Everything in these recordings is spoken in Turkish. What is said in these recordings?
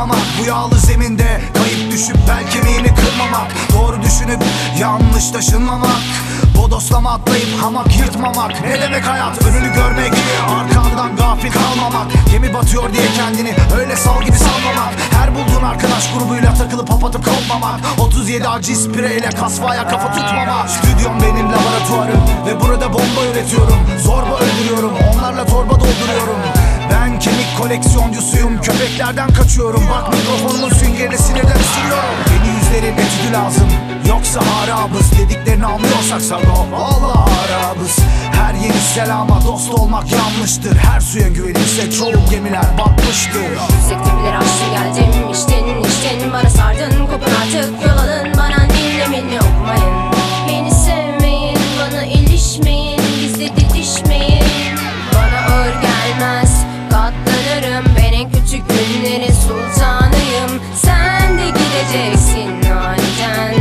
kırmamak Bu yağlı zeminde kayıp düşüp bel kemiğini kırmamak. Doğru düşünüp yanlış taşınmamak. Bodoslama atlayıp hamak yırtmamak. Ne demek hayat? Önünü görmek Arkandan gafil kalmamak. Gemi batıyor diye kendini öyle sal gibi salmamak. Her bulduğun arkadaş grubuyla takılıp papatıp kopmamak. 37 acı spreyle kasvaya kafa tutmamak. Stüdyom benim laboratuvarım Ve burada bomba üretiyorum. Zorba öldürüyorum. Onlar kemik koleksiyoncusuyum Köpeklerden kaçıyorum. Bak mikrofonumun süngerini sinirden ısırıyorum Yeni yüzlerin etüdü lazım. Yoksa harabız. Dediklerini anlıyorsak sago Valla harabız. Her yeni selama dost olmak yanlıştır. Her suya güvenirse çoğu gemiler batmıştır. Sektörleri aştın geldim içtin içtin. Bana sardın. Kopun artık de gideceksin aniden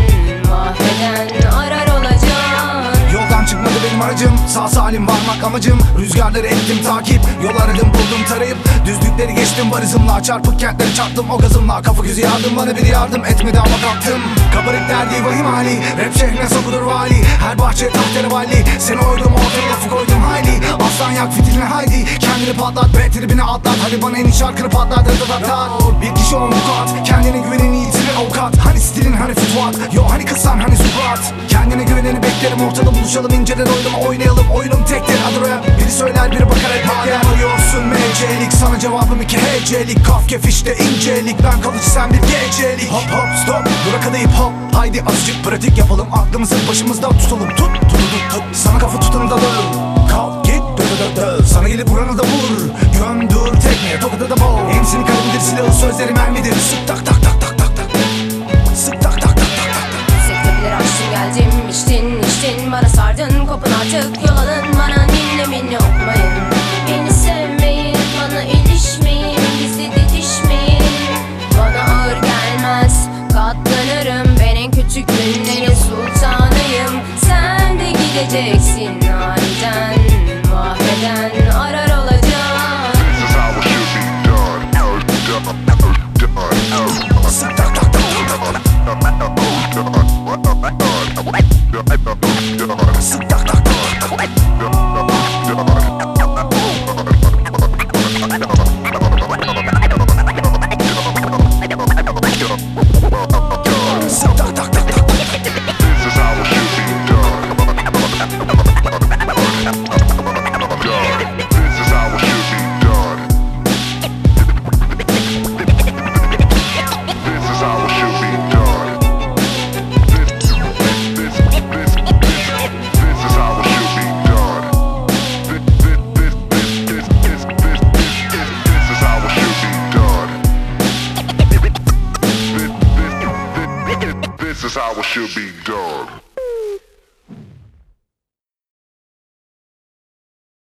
Mahveden arar olacaksın Yoldan çıkmadı benim aracım. Sağ salim varmak amacım. Rüzgarları ettim takip. Yol aradım buldum tarayıp. Düzlükleri geçtim varızımla Çarpık kentleri çarptım. O gazımla Kafa gözü yardım bana biri yardım etmedi ama kalktım Kabarık derdi vahim hali. Rap şehrine sokulur vali. Her bahçe tahtları vali. Seni oydum ortaya lafı koydum hayli. Aslan yak fitilini haydi. Kendini patlat be tribini atlat. Hadi bana en iyi şarkını patlat da da Bir kişi on vukuat Kendine güvenini yitirir avukat. Hani stilin hani futvat Yo hani kızsan hani zubat Kendine güveneni beklerim ortada buluşalım inceden oynama oynayalım. Oyunum tektir adı rap Biri söyler biri bakar hep madem arıyorsun MC'lik Sana cevabım iki hecelik. Kaf kef işte incelik. Ben kalıcı sen bir gecelik. Hop hop stop. Durakadayıp hop. Haydi azıcık pratik yapalım. Aklımızı başımızda tutalım. Tut tut tut tut Sana kafa tutanı da dön Kalk git dö dö dö dö. Sana gelip vuranı da vur. Gömdür tekneye tokada da boğ Hemsinin kalemidir silahı sözleri mermidir. Sık tak tak tak Bana sardın kopun artık yol alın Bana dinlemin yokmayın Beni sevmeyin bana ilişmeyin Bizi didişmeyin Bana ağır gelmez katlanırım. Ben en küçük günlerin sultanıyım. Sen de gideceksin Sudak is how it should be done.